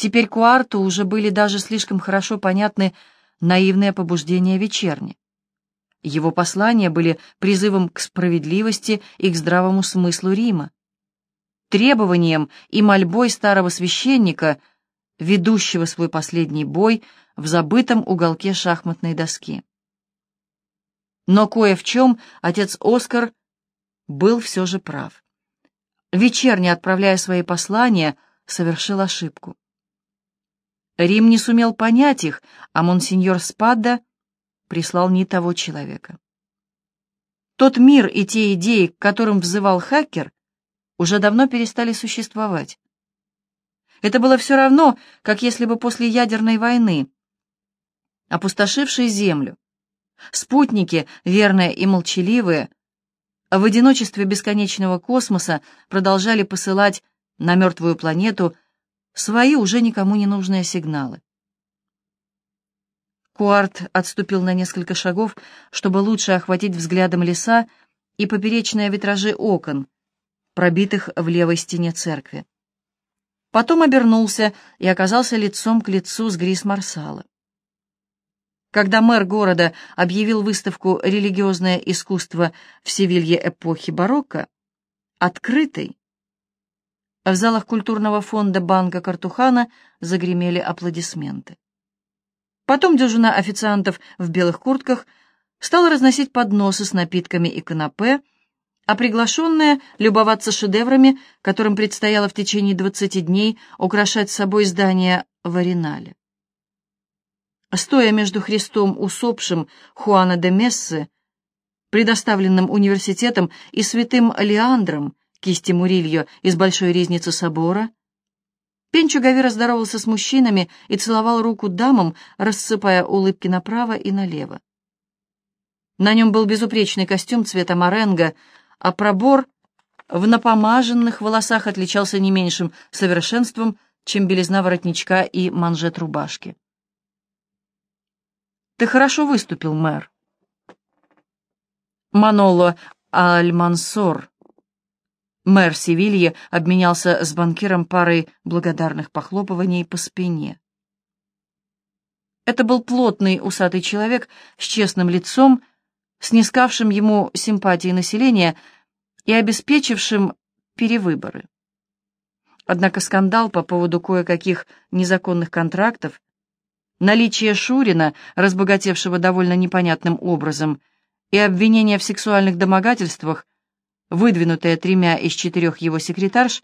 Теперь Куарту уже были даже слишком хорошо понятны наивные побуждения вечерни. Его послания были призывом к справедливости и к здравому смыслу Рима, требованием и мольбой старого священника, ведущего свой последний бой в забытом уголке шахматной доски. Но кое в чем отец Оскар был все же прав. Вечерне, отправляя свои послания, совершил ошибку. Рим не сумел понять их, а монсеньор Спадда прислал не того человека. Тот мир и те идеи, к которым взывал хакер, уже давно перестали существовать. Это было все равно, как если бы после ядерной войны, опустошившей Землю, спутники, верные и молчаливые, в одиночестве бесконечного космоса продолжали посылать на мертвую планету свои уже никому не нужные сигналы. Куарт отступил на несколько шагов, чтобы лучше охватить взглядом леса и поперечные витражи окон, пробитых в левой стене церкви. Потом обернулся и оказался лицом к лицу с Грис Марсала. Когда мэр города объявил выставку «Религиозное искусство в Севилье эпохи барокко» открытой, в залах культурного фонда банка Картухана загремели аплодисменты. Потом дюжина официантов в белых куртках стала разносить подносы с напитками и канапе, а приглашенные любоваться шедеврами, которым предстояло в течение 20 дней украшать собой здание в Аринале. Стоя между Христом усопшим Хуана де Мессы, предоставленным университетом, и святым Леандром, кисти Мурильо из большой резницы собора. Пенчо Гавира здоровался с мужчинами и целовал руку дамам, рассыпая улыбки направо и налево. На нем был безупречный костюм цвета моренго, а пробор в напомаженных волосах отличался не меньшим совершенством, чем белизна воротничка и манжет рубашки. «Ты хорошо выступил, мэр». Маноло Альмансор Мэр Севильи обменялся с банкиром парой благодарных похлопываний по спине. Это был плотный усатый человек с честным лицом, снискавшим ему симпатии населения и обеспечившим перевыборы. Однако скандал по поводу кое-каких незаконных контрактов, наличие Шурина, разбогатевшего довольно непонятным образом, и обвинения в сексуальных домогательствах выдвинутые тремя из четырех его секретарш,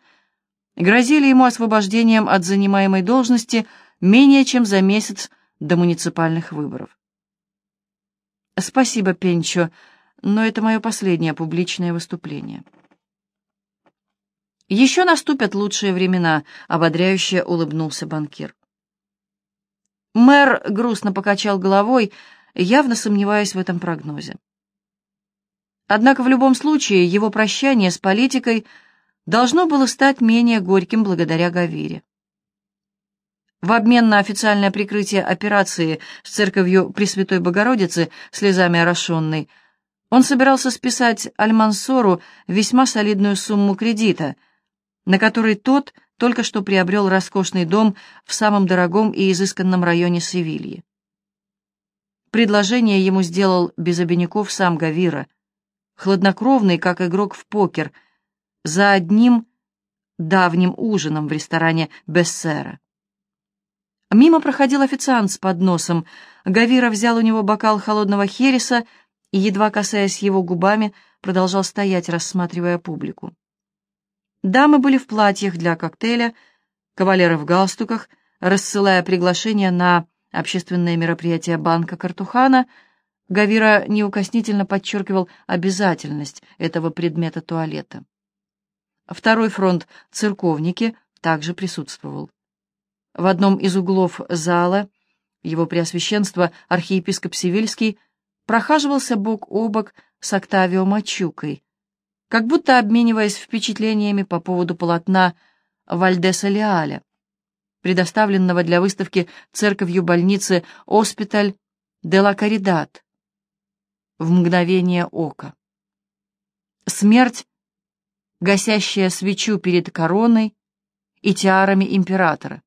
грозили ему освобождением от занимаемой должности менее чем за месяц до муниципальных выборов. «Спасибо, Пенчо, но это мое последнее публичное выступление». «Еще наступят лучшие времена», — ободряюще улыбнулся банкир. Мэр грустно покачал головой, явно сомневаясь в этом прогнозе. Однако в любом случае его прощание с политикой должно было стать менее горьким благодаря Гавире. В обмен на официальное прикрытие операции с церковью Пресвятой Богородицы слезами орошенной, он собирался списать Альмансору весьма солидную сумму кредита, на который тот только что приобрел роскошный дом в самом дорогом и изысканном районе Севильи. Предложение ему сделал без обиняков сам Гавира, хладнокровный, как игрок в покер, за одним давним ужином в ресторане Бессера. Мимо проходил официант с подносом. Гавира взял у него бокал холодного хереса и, едва касаясь его губами, продолжал стоять, рассматривая публику. Дамы были в платьях для коктейля, кавалеры в галстуках, рассылая приглашения на общественное мероприятие банка Картухана — Гавира неукоснительно подчеркивал обязательность этого предмета туалета. Второй фронт «Церковники» также присутствовал. В одном из углов зала его преосвященство архиепископ Сивильский прохаживался бок о бок с Октавио Мачукой, как будто обмениваясь впечатлениями по поводу полотна Вальдеса Леаля, предоставленного для выставки церковью больницы «Оспиталь де ла Каридат», в мгновение ока. Смерть, гасящая свечу перед короной и тиарами императора,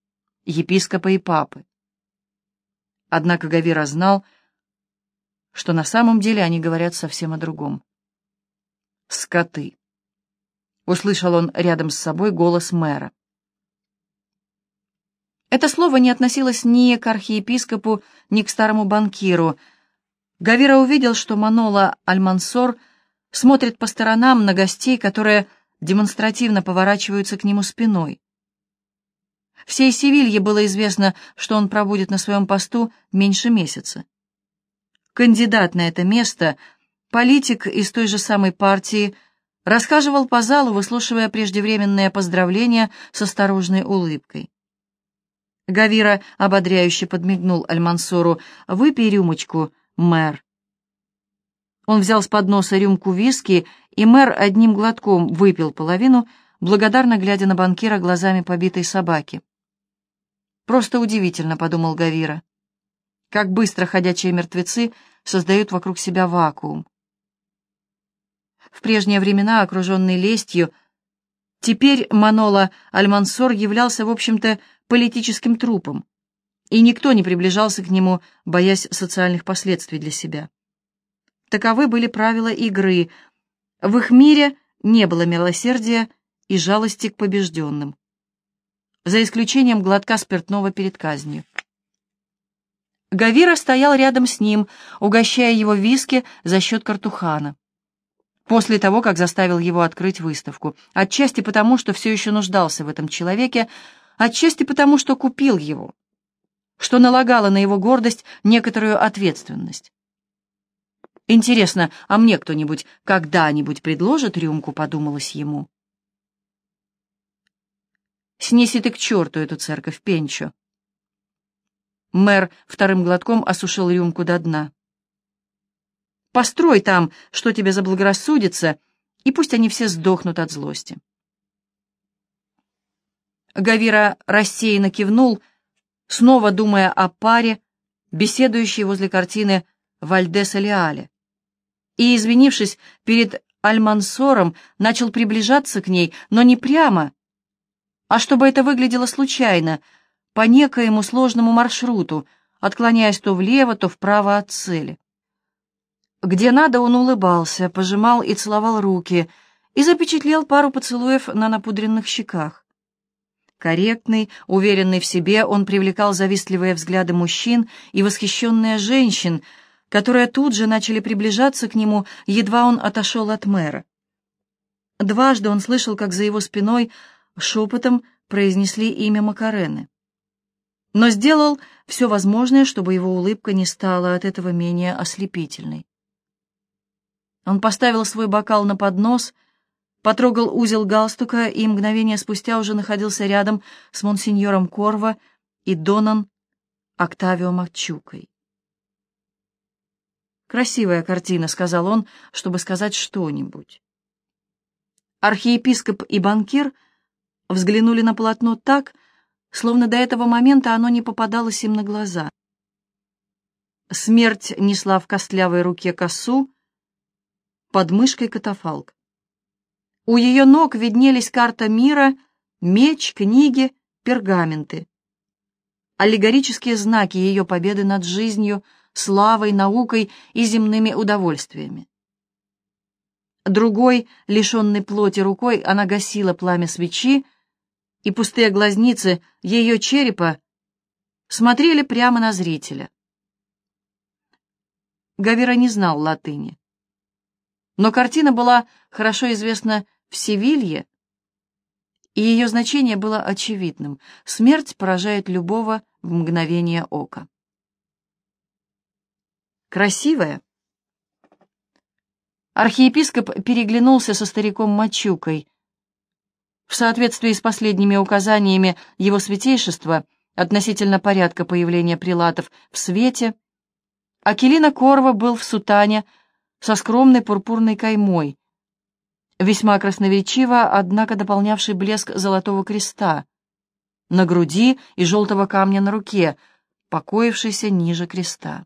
епископа и папы. Однако Гавира знал, что на самом деле они говорят совсем о другом. «Скоты!» — услышал он рядом с собой голос мэра. Это слово не относилось ни к архиепископу, ни к старому банкиру. Гавира увидел, что Манола Альмансор смотрит по сторонам на гостей, которые демонстративно поворачиваются к нему спиной. Всей Севилье было известно, что он пробудет на своем посту меньше месяца. Кандидат на это место, политик из той же самой партии, расхаживал по залу, выслушивая преждевременные поздравления с осторожной улыбкой. Гавира ободряюще подмигнул Альмансору. «Выпей рюмочку, мэр». Он взял с подноса рюмку виски, и мэр одним глотком выпил половину, благодарно глядя на банкира глазами побитой собаки. «Просто удивительно», — подумал Гавира. «Как быстро ходячие мертвецы создают вокруг себя вакуум». В прежние времена, окруженный лестью, теперь Манола Альмансор являлся, в общем-то, политическим трупом, и никто не приближался к нему, боясь социальных последствий для себя. Таковы были правила игры. В их мире не было милосердия и жалости к побежденным за исключением глотка спиртного перед казнью. Гавира стоял рядом с ним, угощая его виски за счет картухана. После того, как заставил его открыть выставку. Отчасти потому, что все еще нуждался в этом человеке, отчасти потому, что купил его, что налагало на его гордость некоторую ответственность. Интересно, а мне кто-нибудь когда-нибудь предложит рюмку, подумалось ему. Снеси ты к черту эту церковь, Пенчо. Мэр вторым глотком осушил рюмку до дна. Построй там, что тебе заблагорассудится, и пусть они все сдохнут от злости. Гавира рассеянно кивнул, снова думая о паре, беседующей возле картины Вальдеса Леале, и, извинившись перед Альмансором, начал приближаться к ней, но не прямо, а чтобы это выглядело случайно, по некоему сложному маршруту, отклоняясь то влево, то вправо от цели. Где надо, он улыбался, пожимал и целовал руки и запечатлел пару поцелуев на напудренных щеках. Корректный, уверенный в себе, он привлекал завистливые взгляды мужчин и восхищенные женщин, которые тут же начали приближаться к нему, едва он отошел от мэра. Дважды он слышал, как за его спиной шепотом произнесли имя Макарены. Но сделал все возможное, чтобы его улыбка не стала от этого менее ослепительной. Он поставил свой бокал на поднос, потрогал узел галстука и мгновение спустя уже находился рядом с монсеньором Корво и Донан Октавио Макчукой. «Красивая картина», — сказал он, чтобы сказать что-нибудь. Архиепископ и банкир — взглянули на полотно так, словно до этого момента оно не попадалось им на глаза. Смерть несла в костлявой руке косу, под мышкой катафалк. У ее ног виднелись карта мира, меч, книги, пергаменты. Аллегорические знаки ее победы над жизнью, славой, наукой и земными удовольствиями. Другой, лишенной плоти рукой, она гасила пламя свечи, и пустые глазницы ее черепа смотрели прямо на зрителя. Гавера не знал латыни. Но картина была хорошо известна в Севилье, и ее значение было очевидным. Смерть поражает любого в мгновение ока. Красивая. Архиепископ переглянулся со стариком Мачукой — в соответствии с последними указаниями его святейшества относительно порядка появления прилатов в свете, Акелина Корва был в сутане со скромной пурпурной каймой, весьма красноречиво, однако дополнявший блеск золотого креста на груди и желтого камня на руке, покоившийся ниже креста.